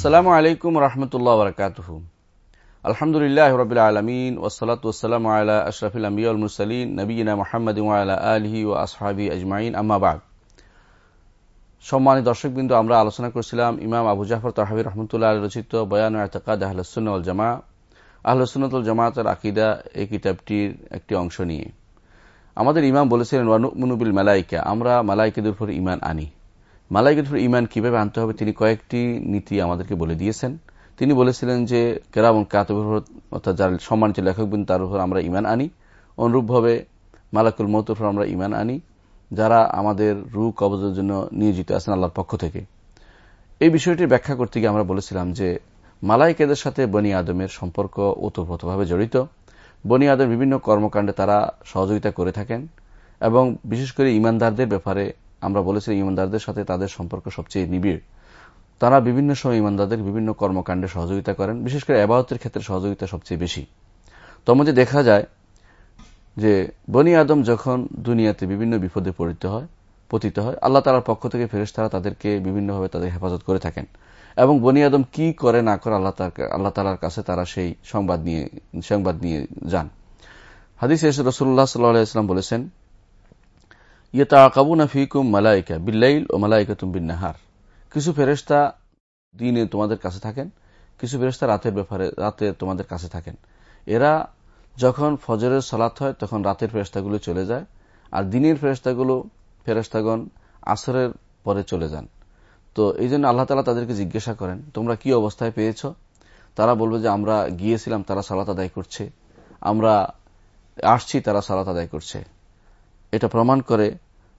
আসসালামু আলাইকুম রহমতুল্লাহ বরকাতহ। আলহামদুলিল্লাহ রবিল আলমিন ওসলাত ওসালাম আল্লাহ আশরাফিল আম্বিউল মুরসালিন নবীনা মোহাম্মদ আলহি ও আসহাবি আজমাইন আম্মাবাগ সম্মানিত দর্শকবৃন্দ, আমরা আলোচনা করছিলাম ইমাম আবু জাফর তাহাবি রহমতুল্লাহ রচিত বয়ান এতকাদ আহলসুল জামা আহলসুন্নতুল জামাতের আকিদা এই কিতাবটির একটি অংশ নিয়ে। আমাদের ইমাম বলেছিলেন ওয়ানুবিল মালাইকা আমরা মালাইকেদের উপর ইমান আনি। মালাইকের উপর ইমান কীভাবে আনতে হবে, তিনি কয়েকটি নীতি আমাদেরকে বলে দিয়েছেন। তিনি বলেছিলেন যে কেরাম কাতবের অর্থাৎ যার সম্মানিত লেখকবিন তার উপর আমরা ইমান আনি। অনুরূপভাবে মালাকুল মতের উপর আমরা ইমান আনি। যারা আমাদের রু কবজের জন্য নিয়োজিত আছেন আল্লাহর পক্ষ থেকে। এই বিষয়টি ব্যাখ্যা করতে গিয়ে আমরা বলেছিলাম যে, মালাইকেদের সাথে বনি আদমের সম্পর্ক ওতপ্রোতভাবে জড়িত। বনি আদম বিভিন্ন কর্মকাণ্ডে তারা সহযোগিতা করে থাকেন এবং বিশেষ করে ইমানদারদের ব্যাপারে আমরা বলেছি ইমানদারদের সাথে তাদের সম্পর্ক সবচেয়ে নিবিড়। তারা বিভিন্ন সময় ইমানদারদের বিভিন্ন কর্মকাণ্ডে সহযোগিতা করেন, বিশেষ করে আবাহতের ক্ষেত্রে সহযোগিতা সবচেয়ে বেশি। তমধ্যে দেখা যায় যে বনি আদম যখন দুনিয়াতে বিভিন্ন বিপদে পড়িত হয়, পতিত হয়, আল্লাহ তালার পক্ষ থেকে ফেরেস তারা তাদেরকে বিভিন্নভাবে তাদের হেফাজত করে থাকেন। এবং বনি আদম কি করে না করে আল্লাহ আল্লাহ তালার কাছে তারা সেই সংবাদ নিয়ে সংবাদ নিয়ে যান। হাদিস রসুল্লাহ সাল্লাহ ইসলাম বলেছেন ইয়েতাকাবুনা ফিকুম মালাইকা বিল্লাইল ও মালাইকা তুম কিছু ফেরেস্তা দিনে তোমাদের কাছে থাকেন, কিছু ফেরেস্তা রাতের ব্যাপারে, রাতে তোমাদের কাছে থাকেন। এরা যখন ফজরের সলাৎ হয়, তখন রাতের ফেরেস্তাগুলো চলে যায় আর দিনের ফেরেস্তাগুলো ফেরেস্তাগণ আসরের পরে চলে যান। তো এই জন্য আল্লাহ তালা তাদেরকে জিজ্ঞাসা করেন, তোমরা কি অবস্থায় পেয়েছ? তারা বলবে যে, আমরা গিয়েছিলাম, তারা সালাত আদায় করছে। আমরা আসছি, তারা সালাত আদায় করছে। এটা প্রমাণ করে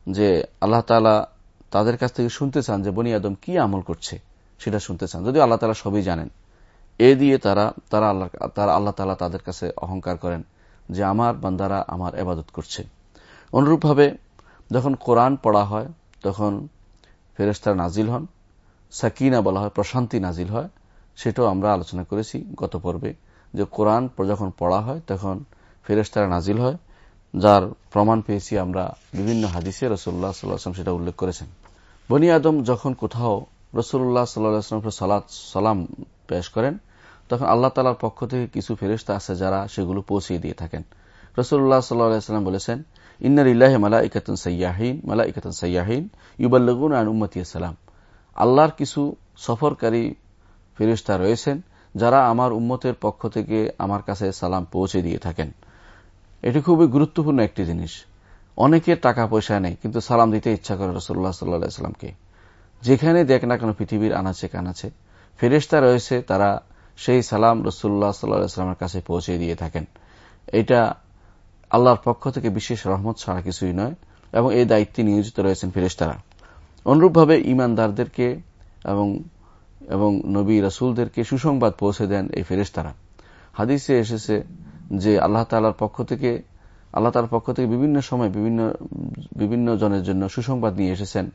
যে আল্লাহ তালা তাদের কাছ থেকে শুনতে চান যে বনি আদম কি আমল করছে, সেটা শুনতে চান। যদিও আল্লাহ তালা সবই জানেন। এ দিয়ে তারা তারা আল্লাহ তারা আল্লাহ তালা তাদের কাছে অহংকার করেন যে আমার বান্দারা আমার এবাদত করছে। অনুরূপভাবে যখন কোরআন পড়া হয়, তখন ফেরেস্তার নাজিল হন। সাকিনা বলা হয়, প্রশান্তি নাজিল হয়। সেটাও আমরা আলোচনা করেছি গত পর্বে যে কোরআন যখন পড়া হয়, তখন ফেরেস্তারা নাজিল হয়। যার প্রমাণ পেয়েছি আমরা বিভিন্ন হাদিসে রসুল্লাহ সাল্লাহাম সেটা উল্লেখ করেছেন। বনি আদম যখন কোথাও রসুল্লাহ সাল্লাহাম সালাত, সালাম পেশ করেন, তখন আল্লাহ তালার পক্ষ থেকে কিছু ফেরিস্তা আছে যারা সেগুলো পৌঁছিয়ে দিয়ে থাকেন। রসুল্লাহ সাল্লাহাম বলেছেন ইন্নার ইল্লাহ মালা ইকাতন সৈয়াহীন মালা ইকাতন সৈয়াহীন ইউবাল্লগুন আন উম্মতি সালাম। আল্লাহর কিছু সফরকারী ফেরিস্তা রয়েছেন যারা আমার উম্মতের পক্ষ থেকে আমার কাছে সালাম পৌঁছে দিয়ে থাকেন। এটি খুবই গুরুত্বপূর্ণ একটি জিনিস। অনেকের টাকা পয়সা নেই, কিন্তু সালাম দিতে ইচ্ছা করে রসুল্লাহ সাল্লাহামকে যেখানে দেখ না কেন পৃথিবীর আনাচে কানাচে। ফেরেস্তা রয়েছে, তারা সেই সালাম রসুল্লাহ সাল্লাহামের কাছে পৌঁছে দিয়ে থাকেন। এটা আল্লাহর পক্ষ থেকে বিশেষ রহমত ছাড়া কিছুই নয়, এবং এই দায়িত্বে নিয়োজিত রয়েছেন ফেরেস্তারা অনুরূপভাবে ইমানদারদেরকে এবং এবং নবী রাসুলদেরকে সুসংবাদ পৌঁছে দেন এই ফেরেস্তারা হাদিসে এসেছে যে আল্লাহ তালার পক্ষ থেকে, আল্লাহ তালার পক্ষ থেকে বিভিন্ন সময় বিভিন্ন বিভিন্ন জনের জন্য সুসংবাদ নিয়ে এসেছেন।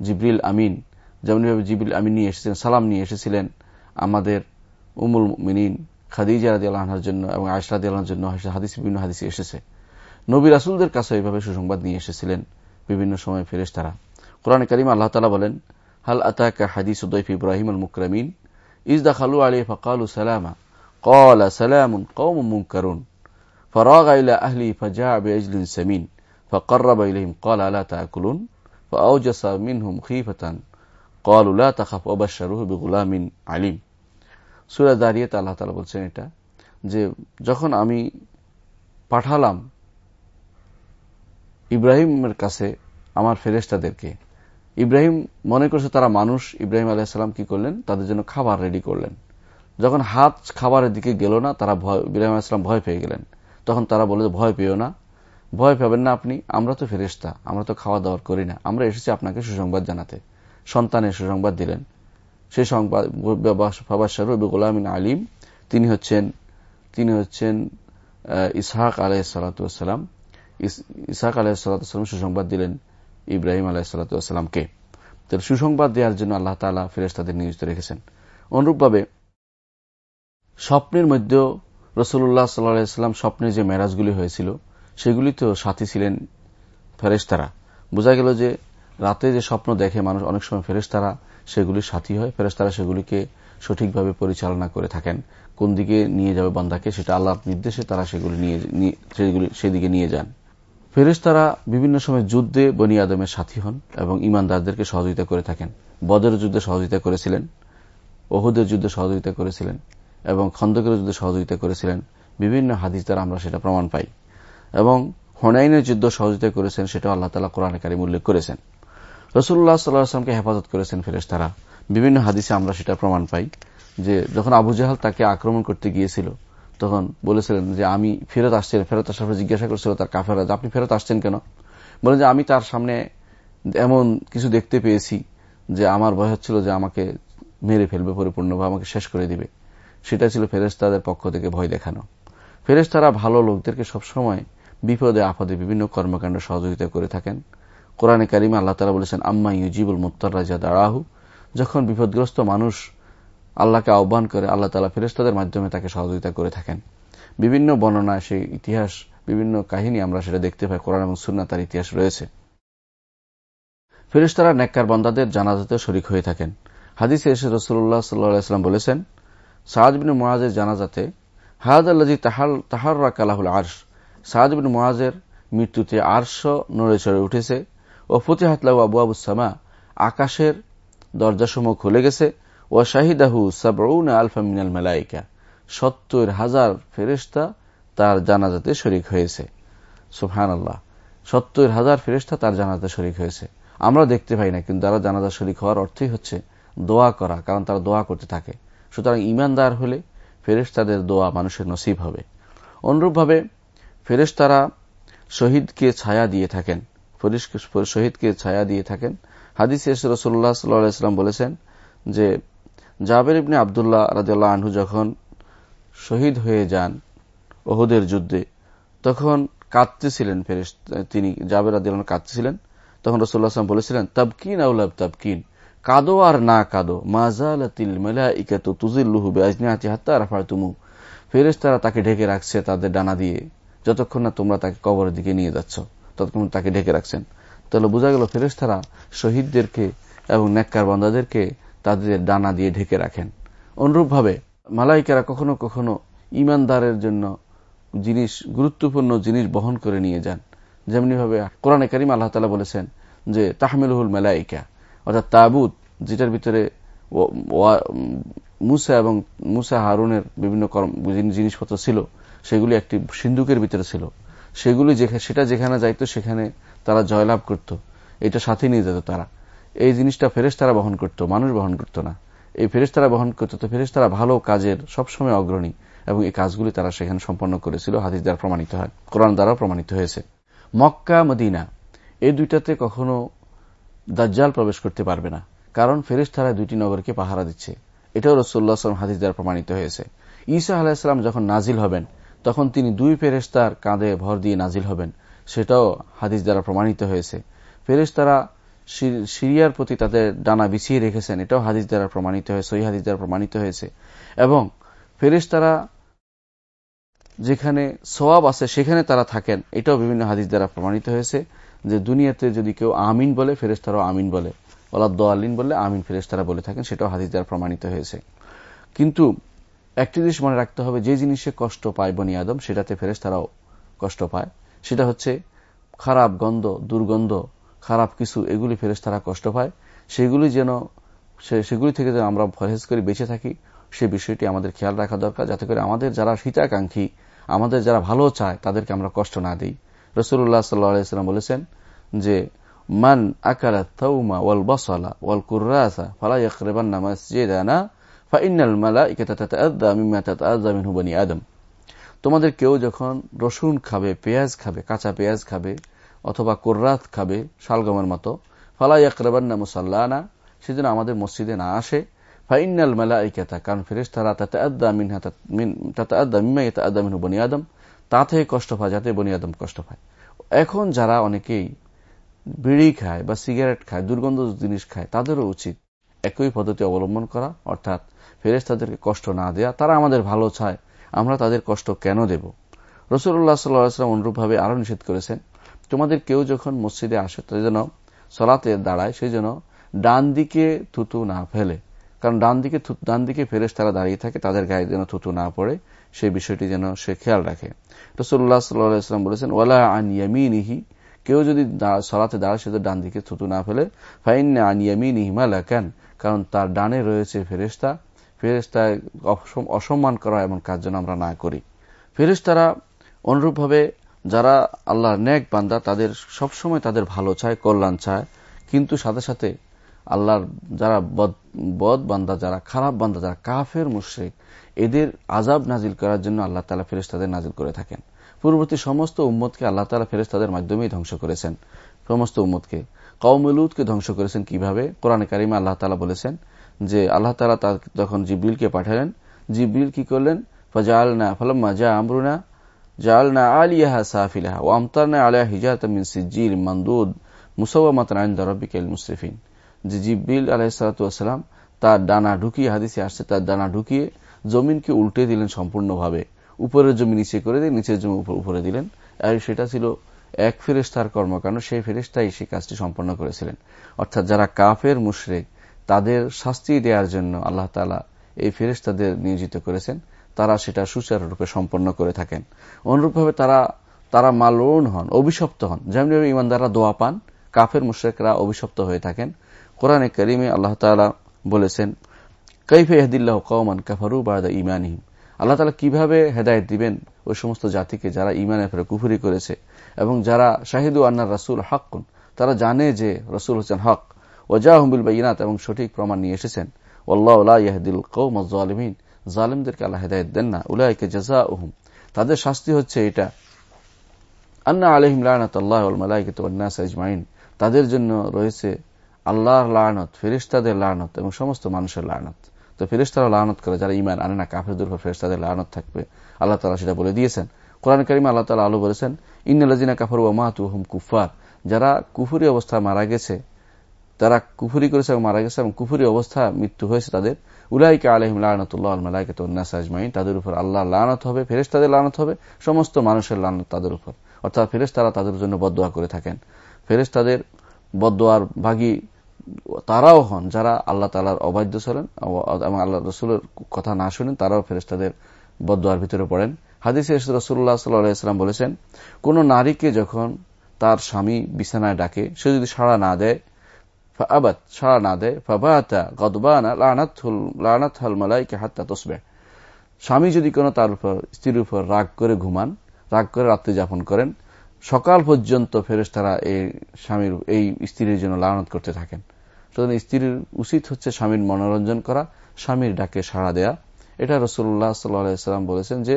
জিবরিল আমিন, যেমনভাবে জিবরিল আমিন নিয়ে এসেছেন, সালাম নিয়ে এসেছিলেন আমাদের উমুল মিনীন খাদিজা রাদি আল্লাহর জন্য এবং আয়সরাদি আল্লাহর জন্য হাদিস, বিভিন্ন হাদিসে এসেছে। নবী রাসুলদের কাছে এইভাবে সুসংবাদ নিয়ে এসেছিলেন বিভিন্ন সময় ফেরেস তারা কোরআন করিম আল্লাহ তালা বলেন, হাল আতাকা হাদিস উদ্দৈফ ইব্রাহিম আল মুকরামিন ইজ দা খালু আলী ফকালু সালামা। قال سلام قوم منكرون فراغ إلى أهله فجاء بعجل سمين فقرب إليهم قال ألا تأكلون فأوجس منهم خيفة قالوا لا تخف وبشروه بغلام عليم সুরা দাঁড়িয়ে আল্লাহ তালা বলছেন এটা যে যখন আমি পাঠালাম ইব্রাহিমের কাছে আমার ফেরেস্তাদেরকে ইব্রাহিম মনে করছে তারা মানুষ ইব্রাহিম আলাইসাল্লাম কি করলেন তাদের জন্য খাবার রেডি করলেন যখন হাত খাবারের দিকে গেল না, তারা ভয় ইব্রাহিম আসলাম ভয় পেয়ে গেলেন। তখন তারা বলে ভয় পেও না। ভয় পাবেন না আপনি, আমরা তো ফেরেস্তা আমরা তো খাওয়া দাওয়ার করি না। আমরা এসেছি আপনাকে সুসংবাদ জানাতে। সন্তানের সুসংবাদ দিলেন। সেই সংবাদ গোলামিন আলিম, তিনি হচ্ছেন তিনি হচ্ছেন ইসহাক আলাইসালাম ইসহাক আলাইসালাম সুসংবাদ দিলেন ইব্রাহিম আলাইসালামকে সুসংবাদ দেওয়ার জন্য আল্লাহ তালা ফেরেস্তাদের নিয়োজিত রেখেছেন। অনুরূপভাবে স্বপ্নের মধ্যেও রসুল্লাহ সাল্লাম স্বপ্নের যে মেরাজগুলি হয়েছিল সেগুলিতেও সাথী ছিলেন ফেরেস্তারা বোঝা গেল যে রাতে যে স্বপ্ন দেখে মানুষ অনেক সময় ফেরেস্তারা সেগুলির সাথী হয় ফেরেস্তারা সেগুলিকে সঠিকভাবে পরিচালনা করে থাকেন। কোন দিকে নিয়ে যাবে বান্দাকে, সেটা আল্লাহর নির্দেশে তারা সেগুলি নিয়ে সেগুলি সেদিকে নিয়ে যান। ফেরেস তারা বিভিন্ন সময় যুদ্ধে বনি আদমের সাথী হন এবং ইমানদারদেরকে সহযোগিতা করে থাকেন। বদের যুদ্ধে সহযোগিতা করেছিলেন, ওহুদের যুদ্ধে সহযোগিতা করেছিলেন। এবং খন্দকের যুদ্ধে সহযোগিতা করেছিলেন। বিভিন্ন হাদিস দ্বারা আমরা সেটা প্রমাণ পাই। এবং হনাইনের যুদ্ধ সহযোগিতা করেছেন সেটা আল্লাহ তালা কোরআনকারী উল্লেখ করেছেন। রসুল্লাহ সাল্লাহামকে হেফাজত করেছেন ফেরেস তারা বিভিন্ন হাদিসে আমরা সেটা প্রমাণ পাই যে যখন আবু জাহাল তাকে আক্রমণ করতে গিয়েছিল, তখন বলেছিলেন যে, আমি ফেরত আসছেন ফেরত আসার পর জিজ্ঞাসা করছিল তার কাফেরা আপনি ফেরত আসছেন কেন? বলেন যে, আমি তার সামনে এমন কিছু দেখতে পেয়েছি যে, আমার ভয় হচ্ছিল যে, আমাকে মেরে ফেলবে, পরিপূর্ণভাবে আমাকে শেষ করে দিবে। সেটা ছিল ফেরেস্তাদের পক্ষ থেকে ভয় দেখানো। ফেরেস্তারা ভালো লোকদেরকে সবসময় বিপদে, আপদে বিভিন্ন কর্মকাণ্ড সহযোগিতা করে থাকেন। কোরআনে কারিমে আল্লাহ তালা বলেছেন, আম্মা ইউজিবুল মুত্তার রাজা দাঁড়াহু যখন বিপদগ্রস্ত মানুষ আল্লাহকে আহ্বান করে, আল্লাহ তালা ফেরেস্তাদের মাধ্যমে তাকে সহযোগিতা করে থাকেন। বিভিন্ন বর্ণনায় সেই ইতিহাস, বিভিন্ন কাহিনী আমরা সেটা দেখতে পাই, কোরআন এবং সুন্না তার ইতিহাস রয়েছে। ফেরেস্তারা নেককার বন্দাদের জানাজাতে শরিক হয়ে থাকেন। হাদিসে এসে রসুল্লাহ সাল্লাম বলেছেন সাহাজবিন মোয়াজের জানাজাতে হায়াদ আল্লাজি তাহার কালাহুল আর্শ। সাহাজবিন মোয়াজের মৃত্যুতে আর্শ নড়ে চড়ে উঠেছে ও ফতিহাতলাউ আবু আবুসামা আকাশের দরজাসমূহ খুলে গেছে ও শাহিদাহু সাবরৌনা আলফা মিনাল মেলাইকা। সত্তর হাজার ফেরেস্তা তার জানাজাতে শরিক হয়েছে। সুফহান আল্লাহ সত্তর হাজার ফেরেস্তা তার জানাজাতে শরিক হয়েছে। আমরা দেখতে পাই না, কিন্তু তারা জানাজা শরিক হওয়ার অর্থই হচ্ছে দোয়া করা, কারণ তারা দোয়া করতে থাকে। সুতরাং ইমানদার হলে ফেরেস্তাদের দোয়া মানুষের নসিব হবে। অনুরূপভাবে ফেরেস্তারা শহীদকে ছায়া দিয়ে থাকেন। শহীদকে ছায়া দিয়ে থাকেন। হাদিস রসুল্লাহ সাল্লাম বলেছেন যে, জাবের ইবনে আবদুল্লাহ রাজিয়াল্লাহ আনহু যখন শহীদ হয়ে যান ওহুদের যুদ্ধে, তখন কাঁদতেছিলেন ফেরেস তিনি জাবের আদিল্লাহ কাঁদতেছিলেন। তখন রসুল্লাহ আসলাম বলেছিলেন, তাবকিন আউলাব তাবকিন। কাদো আর না কাদো। মাজালাতিল মেলাইকাত তুজিল্লুহু বেআজনিয়াতি হাত্তা রাফাতুমু ফেরেশতারা তাকে ঢেকে রাখছে তাদের ডানা দিয়ে। যতক্ষণ না তোমরা তাকে কবরের দিকে নিয়ে যাচ্ছ, ততক্ষণ তাকে ঢেকে রাখছেন। তাহলে বোঝা গেল ফেরেশতারা শহীদদেরকে এবং নেককার বান্দাদেরকে তাদের ডানা দিয়ে ঢেকে রাখেন। অনুরূপভাবে মালাইকারা কখনো কখনো ইমানদারের জন্য জিনিস, গুরুত্বপূর্ণ জিনিস বহন করে নিয়ে যান। যেমনিভাবে কোরআনে করিম আল্লাহ তালা বলেছেন যে, তাহমিলহুল মেলাইকা। অর্থাৎ তাবুত যেটার ভিতরে মুসা এবং মুসা হারুনের বিভিন্ন জিনিসপত্র ছিল, সেগুলি একটি সিন্ধুকের ভিতরে ছিল। সেগুলি সেটা যেখানে যাইতো, সেখানে তারা জয়লাভ করত। এটা সাথে নিয়ে যেত তারা। এই জিনিসটা ফেরেশতারা বহন করত, মানুষ বহন করত না। এই ফেরেশতারা বহন করত তো ফেরেশতারা ভালো কাজের সবসময় অগ্রণী এবং এই কাজগুলি তারা সেখানে সম্পন্ন করেছিল, হাদিস দ্বারা প্রমাণিত হয়, কোরআন দ্বারা প্রমাণিত হয়েছে। মক্কা, মদিনা, এই দুইটাতে কখনো দাজ্জাল প্রবেশ করতে পারবে না, কারণ ফেরেশতারা দুইটি নগরকে পাহারা দিচ্ছে। এটাও রসুল্লাহ আসলাম হাদিস দ্বারা প্রমাণিত হয়েছে। ঈসা আলাহিসাম যখন নাজিল হবেন, তখন তিনি দুই ফেরেস্তার কাঁধে ভর দিয়ে নাজিল হবেন। সেটাও হাদিস দ্বারা প্রমাণিত হয়েছে। ফেরেস্তারা সিরিয়ার প্রতি তাদের ডানা বিছিয়ে রেখেছেন, এটাও হাদিস দ্বারা প্রমাণিত হয়েছে ওই হাদিস দ্বারা প্রমাণিত হয়েছে। এবং ফেরেস্তারা যেখানে সোয়াব আছে, সেখানে তারা থাকেন, এটাও বিভিন্ন হাদিস দ্বারা প্রমাণিত হয়েছে। যে দুনিয়াতে যদি কেউ আমিন বলে ফেরেস্তারাও আমিন বলে। ওলা দোয়ালিন বললে আমিন ফেরেস্তারা বলে থাকেন, সেটাও হাদিস দ্বারা প্রমাণিত হয়েছে। কিন্তু একটি জিনিস মনে রাখতে হবে, যে জিনিসে কষ্ট পায় বনি আদম, সেটাতে ফেরেস্তারাও কষ্ট পায়। সেটা হচ্ছে খারাপ গন্ধ, দুর্গন্ধ, খারাপ কিছু, এগুলি ফেরেস্তারা কষ্ট পায়। সেগুলি যেন সেগুলি থেকে যেন আমরা ফরেজ করে বেঁচে থাকি, সে বিষয়টি আমাদের খেয়াল রাখা দরকার। যাতে করে আমাদের যারা হিতাকাঙ্ক্ষী, আমাদের যারা ভালো চায়, তাদেরকে আমরা কষ্ট না দিই। রসুল্লাহ সাল্লাম বলেছেন যে, মান মসজিদানা ফাইনাল তোমাদের কেউ যখন রসুন খাবে পেঁয়াজ খাবে কাঁচা পেঁয়াজ খাবে অথবা কোর্রাত খাবে শালগমের মতো ফালা ইকরেবান্না মুসাল্লানা সেজন্য আমাদের মসজিদে না আসে ফাইনাল মালা ইকাতা কারণ ফেরেস তারা তাতাআযা মিনহা তাতাআযা মিম্মা ইয়াতাআযা মিনহু বনি তা থেকে কষ্ট পায় যাতে বনি আদম কষ্ট পায় এখন যারা অনেকেই বিড়ি খায় বা সিগারেট খায়, দুর্গন্ধ জিনিস খায়, তাদেরও উচিত একই পদ্ধতি অবলম্বন করা, অর্থাৎ ফেরেস তাদেরকে কষ্ট না দেয়া। তারা আমাদের ভালো চায়, আমরা তাদের কষ্ট কেন দেব? রসুল্লাহ সাল্লাম অনুরূপভাবে আরও নিষেধ করেছেন, তোমাদের কেউ যখন মসজিদে আসে, তাদের যেন সলাতে দাঁড়ায় সেই জন্য ডান দিকে থুতু না ফেলে। কারণ ডান দিকে ডান দিকে ফেরেস তারা দাঁড়িয়ে থাকে, তাদের গায়ে যেন থুতু না পড়ে। সেই বিষয়টি যেন সে খেয়াল রাখে। রসুল্লাহ সাল্লাম বলেছেন ওলা আন ইয়ামিনিহি কেউ যদি সলাতে দাঁড়ায়, সে ডান দিকে থুতু না ফেলে। ফাইন আন ইয়ামিনিহি মালা কেন কারণ তার ডানে রয়েছে ফেরেস্তা ফেরেস্তায় অসম্মান করা এমন কাজ যেন আমরা না করি। ফেরেস্তারা অনুরূপভাবে যারা আল্লাহ ন্যাক বান্দা, তাদের সবসময় তাদের ভালো চায়, কল্যাণ চায়। কিন্তু সাথে সাথে আল্লাহর যারা বদ বান্দা, যারা খারাপ বান্দা, যারা কাফের, মুশ্রিক এদের আজাব নাজিল করার জন্য আল্লাহ তালা ফেরেস্তাদের নাজিল করে থাকেন। পূর্ববর্তী সমস্ত উম্মতকে আল্লাহ তালা ফেরেস্তাদের মাধ্যমেই ধ্বংস করেছেন। সমস্ত উম্মতকে। কৌমলুদকে ধ্বংস করেছেন কীভাবে? কোরআন কারিমা আল্লাহ তালা বলেছেন যে, আল্লাহ তালা যখন জিব্রিলকে পাঠালেন, জিব্রিল কি করলেন? ফজাল না সাফিলাহা ও আলিয়া মুসওয়ামাত আইন্দা রব্বিকাল মুসরিফিন। তার ডানা ঢুকিয়ে, হাদিসে আসছে, তার ডানা ঢুকিয়ে জমিনকে উল্টে দিলেন সম্পূর্ণভাবে। উপরের জমি নিচে করে দিয়ে নিচের জমি উপরে দিলেন। আর সেটা ছিল এক ফেরেস্তার কর্মকাণ্ড, সেই ফেরেস্তাই সেই কাজটি সম্পন্ন করেছিলেন। অর্থাৎ যারা কাফের, মুশরেক, তাদের শাস্তি দেওয়ার জন্য আল্লাহ তালা এই ফেরেস্তাদের নিয়োজিত করেছেন। তারা সেটা সুচারুরূপে সম্পন্ন করে থাকেন। অনুরূপভাবে তারা তারা মালন হন, অভিশপ্ত হন। যেমনিভাবে ইমানদাররা দোয়া পান, কাফের, মুশ্রেকরা অভিশপ্ত হয়ে থাকেন। কোরআনে করিমে আল্লাহ তালা বলেছেন কৈফে এহদিল্লাহ কৌমান কাফারু বাদা ইমানহিম আল্লাহ তালা কীভাবে হেদায়ত দিবেন ওই সমস্ত জাতিকে যারা ইমানের ফেরে কুফুরি করেছে এবং যারা শাহিদু আন্নার রাসুল হকুন তারা জানে যে রসুল হোসেন হক। ওজাহমুল বাইনাত এবং সঠিক প্রমাণ নিয়ে এসেছেন। ওল্লাহ ইয়াহদিল কৌম জালিমিন। জালিমদেরকে আল্লাহ হেদায়ত দেন না। উলাইকে জাজা তাদের শাস্তি হচ্ছে এটা। আন্না আলহিম লায়নাত আল্লাহ তাদের জন্য রয়েছে আল্লাহর লায়নত ফেরিস্তাদের লায়নত এবং সমস্ত মানুষের লায়নত তো ফেরিস্তারা লায়নত করে, যারা ইমান আনে না, কাফেরদের উপর ফেরিস্তাদের লায়নত থাকবে। আল্লাহ তালা সেটা বলে দিয়েছেন। কোরআন করিম আল্লাহ তালা আলু বলেছেন ইন্নালাজিনা কাফর ও মাহাতু হুম কুফার যারা কুফুরি অবস্থায় মারা গেছে, তারা কুফুরি করেছে এবং মারা গেছে এবং কুফুরি অবস্থা মৃত্যু হয়েছে তাদের। উলাইকা আলহিম লানতুল্লাহ তাদের উপর আল্লাহ লানত হবে ফেরেস তাদের লানত হবে, সমস্ত মানুষের লানত তাদের উপর। অর্থাৎ ফেরেস তারা তাদের জন্য বদোয়া করে থাকেন। ফেরেস তাদের বদোয়ার ভাগী তারাও হন, যারা আল্লাহ তালার অবাধ্য চলেন এবং আল্লাহ রসুলের কথা না শুনেন, তারাও ফেরেস তাদের বদোয়ার ভিতরে পড়েন। হাদিসে রসুল্লাহ সাল্লাম বলেছেন, কোন নারীকে যখন তার স্বামী বিছানায় ডাকে, সে যদি সাড়া না দেয় সাড়া না দেয় স্বামী যদি কোনো তার উপর, স্ত্রীর উপর রাগ করে ঘুমান, রাগ করে রাত্রি যাপন করেন, সকাল পর্যন্ত ফেরেস তারা এই স্বামীর, এই স্ত্রীর জন্য লানত করতে থাকেন। সুতরাং স্ত্রীর উচিত হচ্ছে স্বামীর মনোরঞ্জন করা, স্বামীর ডাকে সাড়া দেয়া। এটা রসুল্লাহ সাল্লাম বলেছেন যে,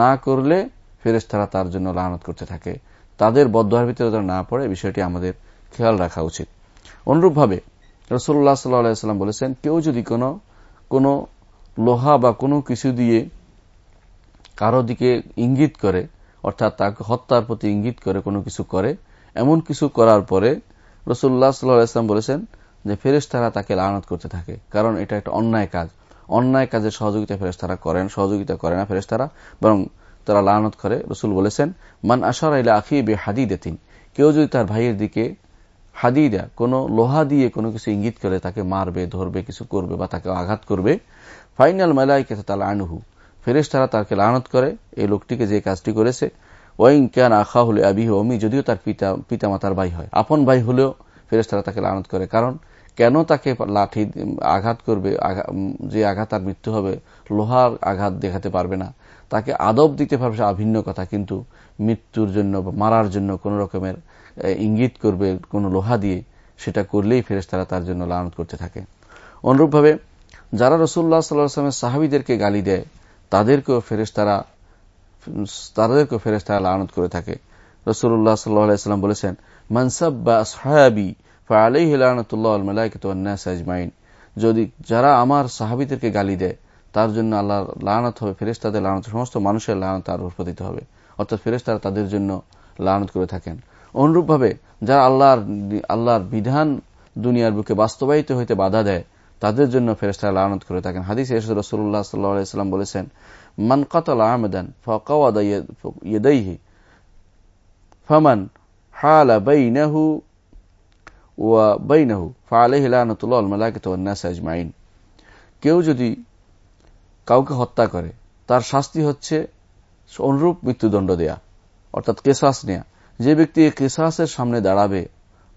না করলে ফেরেস তারা জন্য লানত করতে থাকে। তাদের বদোয়ার ভিতরে তারা না পড়ে, বিষয়টি আমাদের খেয়াল রাখা উচিত। অনুরূপভাবে রসুল্লাহ সাল্লাম বলেছেন, কেউ যদি কোনো কোনো লোহা বা কোনো কিছু দিয়ে কারও দিকে ইঙ্গিত করে, অর্থাৎ তাকে হত্যার প্রতি ইঙ্গিত করে, কোনো কিছু করে, এমন কিছু করার পরে রসুল্লাহ সাল্লাম বলেছেন যে ফেরেস তারা তাকে লানত করতে থাকে। কারণ এটা একটা অন্যায় কাজ। অন্যায় কাজের সহযোগিতা ফেরেস তারা করেন, সহযোগিতা করে না ফেরেস তারা বরং তারা লানত করে। রসুল বলেছেন, মান আশার আইলা আখি বে হাদি দেতিন কেউ যদি তার ভাইয়ের দিকে হাদিদা, কোনো লোহা দিয়ে কোনো কিছু ইঙ্গিত করে, তাকে মারবে, ধরবে, কিছু করবে বা তাকে আঘাত করবে, ফাইনাল মেলায় কেছে তালা আনুহু ফেরেস তারা তাকে লানত করে, এই লোকটিকে যে কাজটি করেছে ওয়াইং ক্যান আখা হলে আবি অমি যদিও তার পিতা পিতা মাতার ভাই হয়। আপন ভাই হলেও ফেরেস তারা তাকে লানত করে। কারণ কেন তাকে লাঠি আঘাত করবে? যে আঘাত তার মৃত্যু হবে, লোহার আঘাত দেখাতে পারবে না। তাকে আদব দিতে পারবে আভিন্ন কথা। কিন্তু মৃত্যুর জন্য মারার জন্য কোন রকমের ইঙ্গিত করবে কোন লোহা দিয়ে, সেটা করলেই ফেরেস তারা তার জন্য লানত করতে থাকে। অনুরূপভাবে, যারা রসুল্লাহ সাল্লাহামের সাহাবিদেরকে গালি দেয়, তাদেরকেও ফেরেস তারা তাদেরকেও ফেরেস তারা লানত করে থাকে। রসুল্লাহ সাল্লাহাম বলেছেন মানসাব বা সাহাবি যদি যারা আমার সাহাবিদেরকে গালি দেয়, তার জন্য আল্লাহ লানত হবে ফেরেস্তাদের লানত, সমস্ত মানুষের লানত তার উপর দিতে হবে। অর্থাৎ ফেরেস্তারা তাদের জন্য লানত করে থাকেন। অনুরূপভাবে যারা আল্লাহর আল্লাহর বিধান দুনিয়ার বুকে বাস্তবায়িত হইতে বাধা দেয়, তাদের জন্য ফেরেস্তারা লানত করে থাকেন। হাদিস রসুল্লাহ সাল্লাম বলেছেন, মান কাতাল আহমেদান ফকাওয়াদাইহি ফমান হালা বাইনাহু লানাতুল্লাহ কেউ যদি কাউকে হত্যা করে, তার শাস্তি হচ্ছে অনুরূপ মৃত্যুদণ্ড দেয়া, অর্থাৎ কেসাস নেয়া। যে ব্যক্তি কেসাসের সামনে দাঁড়াবে,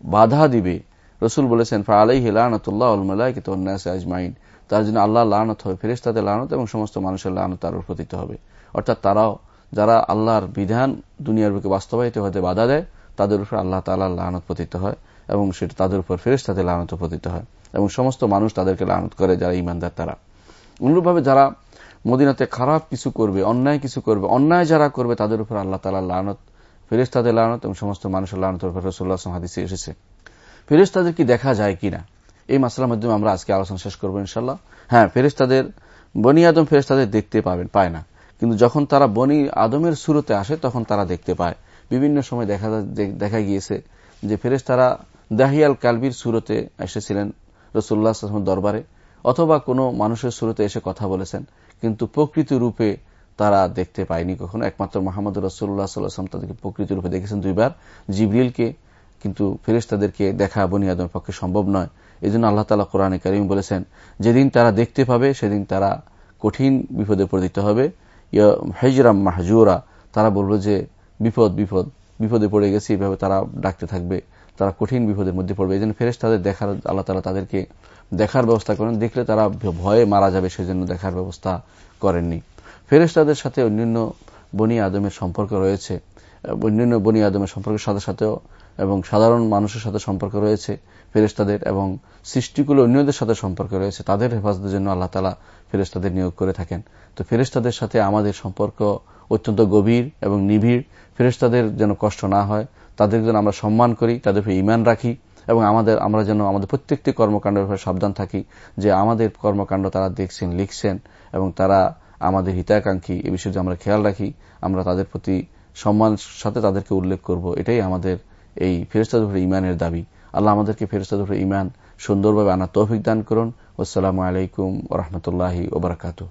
বাধা দিবে, রসুল বলেছেন আলাই হিলানতুল্লাহ আজমাইন। তার জন্য আল্লাহ লানত হবে ফেরেস তাদের লানত এবং সমস্ত মানুষের লানত তার উপর পতিত হবে। অর্থাৎ তারাও, যারা আল্লাহর বিধান দুনিয়ার বুকে বাস্তবায়িত হতে বাধা দেয়, তাদের উপর আল্লাহ তালা লানত পতিত হয়। এবং সেটা তাদের উপর ফেরেস তাদের লানত পতিত হয়। এবং সমস্ত মানুষ তাদেরকে লানত করে যারা ইমানদার তারা। অনুরূপভাবে যারা মদিনাতে খারাপ কিছু করবে, অন্যায় কিছু করবে, অন্যায় যারা করবে, তাদের উপর আল্লাহ তালা লানত ফেরেস তাদের লানত এবং সমস্ত মানুষের লানতের উপর রসুল্লাহ হাদিসে এসেছে। ফেরেস তাদের কি দেখা যায় কিনা? এই মাসলার মাধ্যমে আমরা আজকে আলোচনা শেষ করব ইনশাল্লাহ হ্যাঁ ফেরেস তাদের বনি আদম ফেরেস তাদের দেখতে পাবেন, পায় না। কিন্তু যখন তারা বনি আদমের সুরতে আসে, তখন তারা দেখতে পায়। বিভিন্ন সময় দেখা দেখা গিয়েছে যে ফেরেস তারা দাহিয়াল কালবির সুরতে এসেছিলেন রসুল্লাহ দরবারে, অথবা কোনো মানুষের সুরতে এসে কথা বলেছেন, কিন্তু প্রকৃত রূপে তারা দেখতে পায়নি কখনো। একমাত্র মোহাম্মদ রসুল্লাহ সাল্লাম তাদেরকে প্রকৃত রূপে দেখেছেন দুইবার। জিবরিলকে, কিন্তু ফেরেস্তাদেরকে দেখা বনি আদমের পক্ষে সম্ভব নয়। এই জন্য আল্লাহ তালা কোরআনে করিম বলেছেন, যেদিন তারা দেখতে পাবে, সেদিন তারা কঠিন বিপদে পড়িতে হবে। হেজরাম মাহজুরা, তারা বলবে যে, বিপদ বিপদ, বিপদে পড়ে গেছে, এভাবে তারা ডাকতে থাকবে। তারা কঠিন বিপদের মধ্যে পড়বে। এই জন্য ফেরেস তাদের দেখার, আল্লাহ তালা তাদেরকে দেখার ব্যবস্থা করেন। দেখলে তারা ভয়ে মারা যাবে, সেজন্য দেখার ব্যবস্থা করেননি। ফেরেস্তাদের সাথে অন্যান্য বনি আদমের সম্পর্ক রয়েছে, অন্যান্য বনি আদমের সম্পর্কের সাথে সাথেও এবং সাধারণ মানুষের সাথে সম্পর্ক রয়েছে ফেরেস্তাদের এবং সৃষ্টিগুলো অন্যদের সাথে সম্পর্ক রয়েছে। তাদের হেফাজতের জন্য আল্লাহ তালা ফেরেস্তাদের নিয়োগ করে থাকেন। তো ফেরেস্তাদের সাথে আমাদের সম্পর্ক অত্যন্ত গভীর এবং নিবিড়। ফেরেস্তাদের যেন কষ্ট না হয় তাদের যেন আমরা সম্মান করি, তাদের উপরে ইমান রাখি এবং আমাদের, আমরা যেন আমাদের প্রত্যেকটি কর্মকাণ্ডের ব্যাপারে সাবধান থাকি যে আমাদের কর্মকাণ্ড তারা দেখছেন, লিখছেন এবং তারা আমাদের হিতাকাঙ্ক্ষী এ বিষয়ে আমরা খেয়াল রাখি, আমরা তাদের প্রতি সম্মান সাথে তাদেরকে উল্লেখ করব। এটাই আমাদের এই ফেরস্তাদের উপরে ইমানের দাবি। আল্লাহ আমাদেরকে ফেরস্তাদের উপরে ইমান সুন্দরভাবে আনা তৌফিক দান করুন। আসসালামু আলাইকুম ওরহমতুল্লাহি ওবরাকাতুহ